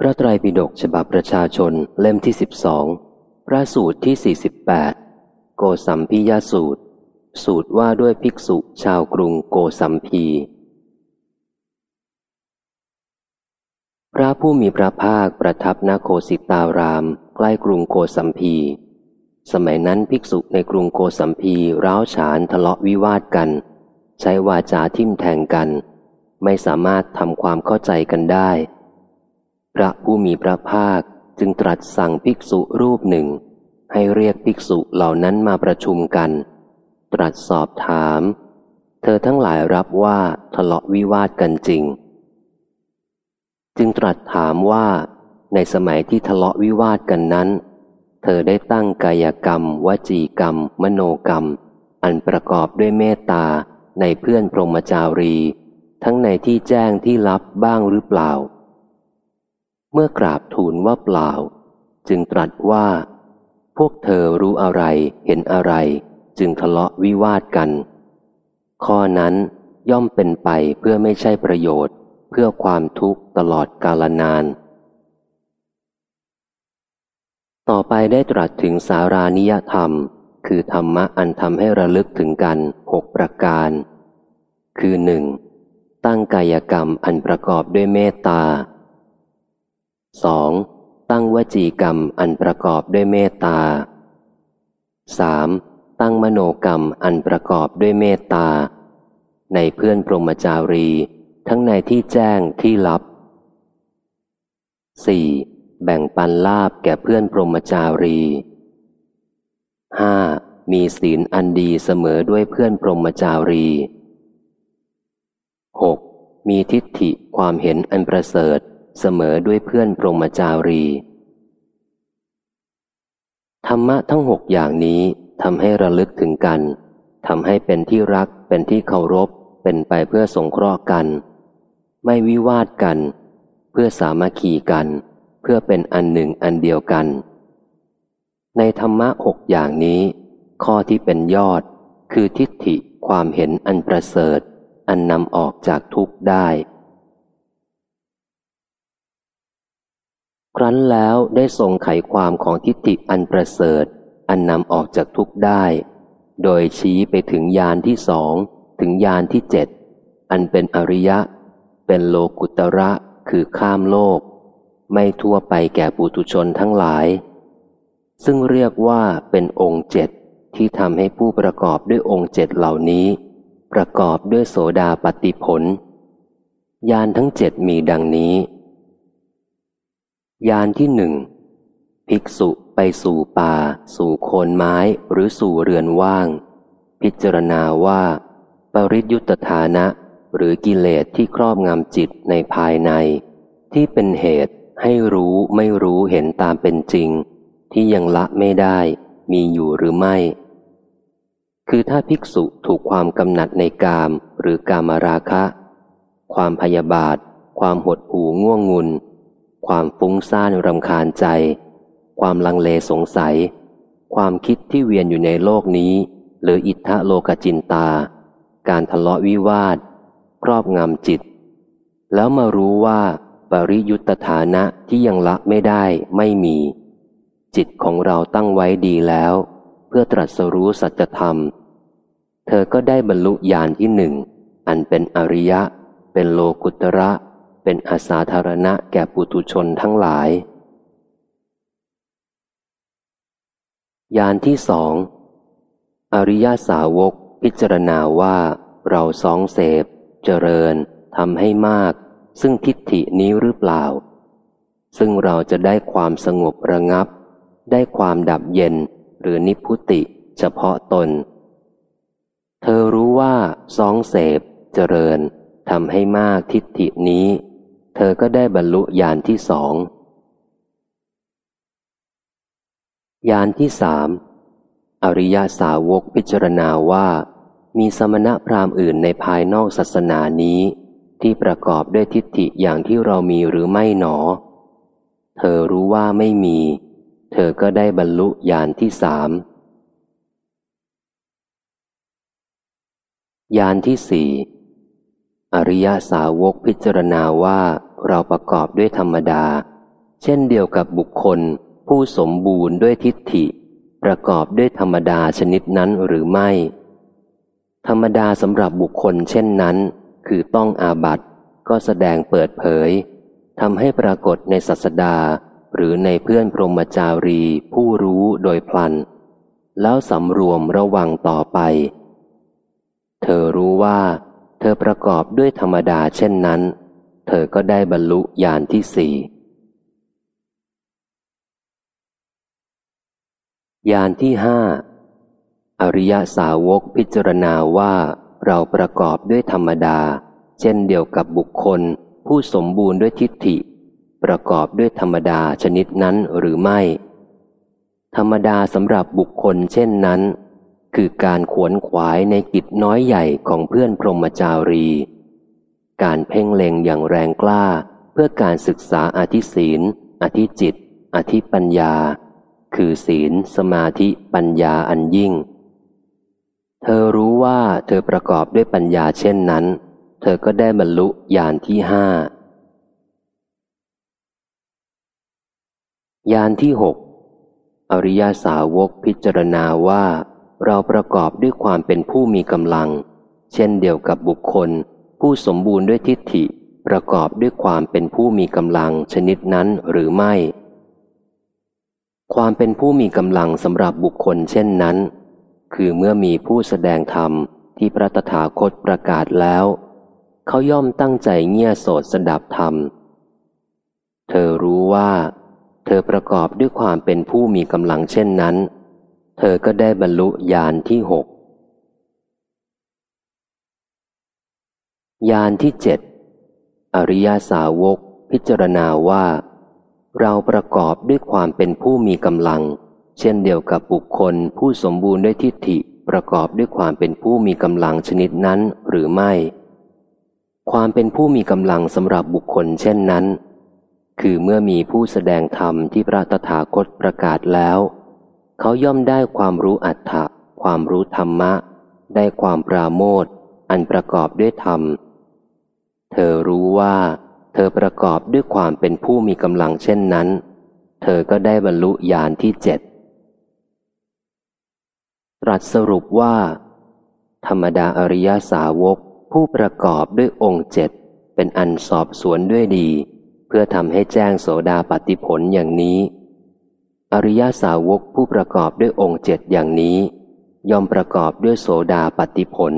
พระไตรปิฎกฉบับประชาชนเล่มที่สิบสองพระสูตรที่สี่สิบแปดโกสัมพิยสูตร สูตรว่าด้วยภิกษุชาวกรุงโกสัมพี พระผู้มีพระภาคประทับณโคสิตาราม ใกล้กรุงโกสัมพี สมัยนั้นภิกษุในกรุงโกสัมพีร้าวฉานทะเลาะวิวาทกัน ใช้วาจาทิมแทงกัน ไม่สามารถทำความเข้าใจกันได้ พระผู้มีพระภาคจึงตรัสสั่งภิกษุรูปหนึ่ง ให้เรียกภิกษุเหล่านั้นมาประชุมกัน ตรัสสอบถาม เธอทั้งหลายรับว่าทะเลาะวิวาทกันจริง จึงตรัสถามว่าในสมัยที่ทะเลาะวิวาทกันนั้น เธอได้ตั้งกายกรรม วจีกรรม มโนกรรม อันประกอบด้วยเมตตาในเพื่อนพรหมจารี ทั้งในที่แจ้งที่ลับบ้างหรือเปล่า เมื่อกราบทูลว่าเปล่า จึงตรัสว่า พวกเธอรู้อะไรเห็นอะไร จึงทะเลาะวิวาทกัน ข้อนั้นย่อมเป็นไปเพื่อไม่ใช่ประโยชน์ เพื่อความทุกข์ตลอดกาลนาน ต่อไปได้ตรัสถึงสารานิยธรรม คือธรรมะอันทำให้ระลึกถึงกันหกประการ คือหนึ่งตั้งกายกรรมอันประกอบด้วยเมตตา 2. ตั้งวจีกรรมอันประกอบด้วยเมตตา 3. ตั้งมโนกรรมอันประกอบด้วยเมตตา ในเพื่อนพรหมจารี ทั้งในที่แจ้งที่ลับ 4. แบ่งปันลาบแก่เพื่อนพรหมจารี 5. มีศีลอันดีเสมอด้วยเพื่อนพรหมจารี 6. มีทิฏฐิความเห็นอันประเสริฐ เสมอด้วยเพื่อนพรหมจารี ธรรมะทั้งหกอย่างนี้ทำให้ระลึกถึงกันทำให้เป็นที่รักเป็นที่เคารพ เป็นไปเพื่อสงเคราะห์กัน ไม่วิวาทกัน เพื่อสามัคคีกัน เพื่อเป็นอันหนึ่งอันเดียวกัน ในธรรมะหกอย่างนี้ ข้อที่เป็นยอด คือทิฏฐิความเห็นอันประเสริฐ อันนำออกจากทุกข์ได้ ครั้นแล้วได้ทรงไขความของทิฏฐิอันประเสริฐ อันนำออกจากทุกข์ได้ โดยชี้ไปถึงยานที่สองถึงยานที่เจ็ดอันเป็นอริยะ เป็นโลกุตระคือข้ามโลก ไม่ทั่วไปแก่ปุถุชนทั้งหลาย ซึ่งเรียกว่าเป็นองค์เจ็ดที่ทำให้ผู้ประกอบด้วยองค์เจ็ดเหล่านี้ ประกอบด้วยโสดาปฏิผลยานทั้งเจ็ดมีดังนี้ ยานที่หนึ่งภิกษุไปสู่ป่า สู่โคนไม้หรือสู่เรือนว่าง พิจารณาว่า ปริยุตฐานะ หรือกิเลสที่ครอบงำจิตในภายใน ที่เป็นเหตุให้รู้ไม่รู้เห็นตามเป็นจริง ที่ยังละไม่ได้มีอยู่หรือไม่ คือถ้าภิกษุถูกความกำหนัดในกามหรือกามราคะ ความพยาบาท ความหดหู่ง่วงงุน ความฟุ้งซ่านรำคาญใจ ความลังเลสงสัย ความคิดที่เวียนอยู่ในโลกนี้ หรืออิทธะโลกจินตา การทะเลาะวิวาท ครอบงำจิต แล้วมารู้ว่า ปริยุตฐานะที่ยังละไม่ได้ไม่มี จิตของเราตั้งไว้ดีแล้ว เพื่อตรัสรู้สัจธรรม เธอก็ได้บรรลุญาณที่หนึ่ง อันเป็นอริยะ เป็นโลกุตระ เป็นอาสาธารณะแก่ปุถุชนทั้งหลาย ยานที่สอง อริยาสาวกพิจารณาว่าเราสองเสพ เจริญทำให้มาก ซึ่งทิฏฐินี้หรือเปล่า ซึ่งเราจะได้ความสงบระงับ ได้ความดับเย็นหรือนิพุติเฉพาะตน เธอรู้ว่าสองเสพ เจริญทำให้มากทิฏฐินี้ เธอก็ได้บรรลุญาณที่สองญาณที่สามอริยาสาวกพิจารณาว่า มีสมณะพราหมณ์อื่นในภายนอกศาสนานี้ ที่ประกอบด้วยทิฏฐิอย่างที่เรามีหรือไม่หนอ เธอรู้ว่าไม่มี เธอก็ได้บรรลุญาณที่สามญาณที่สี่อริยาสาวกพิจารณาว่า เราประกอบด้วยธรรมดา เช่นเดียวกับบุคคล ผู้สมบูรณ์ด้วยทิฏฐิ ประกอบด้วยธรรมดาชนิดนั้นหรือไม่ ธรรมดาสำหรับบุคคลเช่นนั้น คือต้องอาบัตก็แสดงเปิดเผยทำให้ปรากฏในสัสดา หรือในเพื่อนพรหมจารี ผู้รู้โดยพลัน แล้วสำรวมระวังต่อไป เธอรู้ว่า เธอประกอบด้วยธรรมดาเช่นนั้น เธอก็ได้บรรลุญาณที่สี่ญาณที่ห้าอริยสาวกพิจารณาว่าเราประกอบด้วยธรรมดา เช่นเดียวกับบุคคล ผู้สมบูรณ์ด้วยทิฏฐิ ประกอบด้วยธรรมดาชนิดนั้นหรือไม่ ธรรมดาสำหรับบุคคลเช่นนั้น คือการขวนขวายในกิจน้อยใหญ่ของเพื่อนพรหมจารี การเพ่งเล็งอย่างแรงกล้า เพื่อการศึกษาอธิศีล อธิจิต อธิปัญญา คือศีล สมาธิปัญญาอันยิ่ง เธอรู้ว่าเธอประกอบด้วยปัญญาเช่นนั้น เธอก็ได้บรรลุญาณที่ห้าญาณที่หกอริยาสาวกพิจารณาว่า เราประกอบด้วยความเป็นผู้มีกำลัง เช่นเดียวกับบุคคล ผู้สมบูรณ์ด้วยทิฏฐิประกอบด้วยความเป็นผู้มีกำลังชนิดนั้นหรือไม่ ความเป็นผู้มีกำลังสำหรับบุคคลเช่นนั้น คือเมื่อมีผู้แสดงธรรมที่พระตถาคตประกาศแล้ว เขาย่อมตั้งใจเงี่ยโสดสดับธรรม เธอรู้ว่า เธอประกอบด้วยความเป็นผู้มีกำลังเช่นนั้น เธอก็ได้บรรลุญาณที่หก ญาณที่เจ็ดอริยาสาวกพิจารณาว่า เราประกอบด้วยความเป็นผู้มีกำลัง เช่นเดียวกับบุคคลผู้สมบูรณ์ด้วยทิฏฐิประกอบด้วยความเป็นผู้มีกำลังชนิดนั้นหรือไม่ ความเป็นผู้มีกำลังสำหรับบุคคลเช่นนั้น คือเมื่อมีผู้แสดงธรรมที่พระตถาคตประกาศแล้ว เขาย่อมได้ความรู้อัตถะความรู้ธรรมะ ได้ความปราโมทอันประกอบด้วยธรรม เธอรู้ว่า เธอประกอบด้วยความเป็นผู้มีกำลังเช่นนั้น เธอก็ได้บรรลุญาณที่เจ็ดตรัสสรุปว่า ธรรมดาอริยสาวกผู้ประกอบด้วยองค์เจ็ดเป็นอันสอบสวนด้วยดี เพื่อทำให้แจ้งโสดาปฏิผลอย่างนี้ อริยสาวกผู้ประกอบด้วยองค์เจ็ดอย่างนี้ ย่อมประกอบด้วยโสดาปฏิผล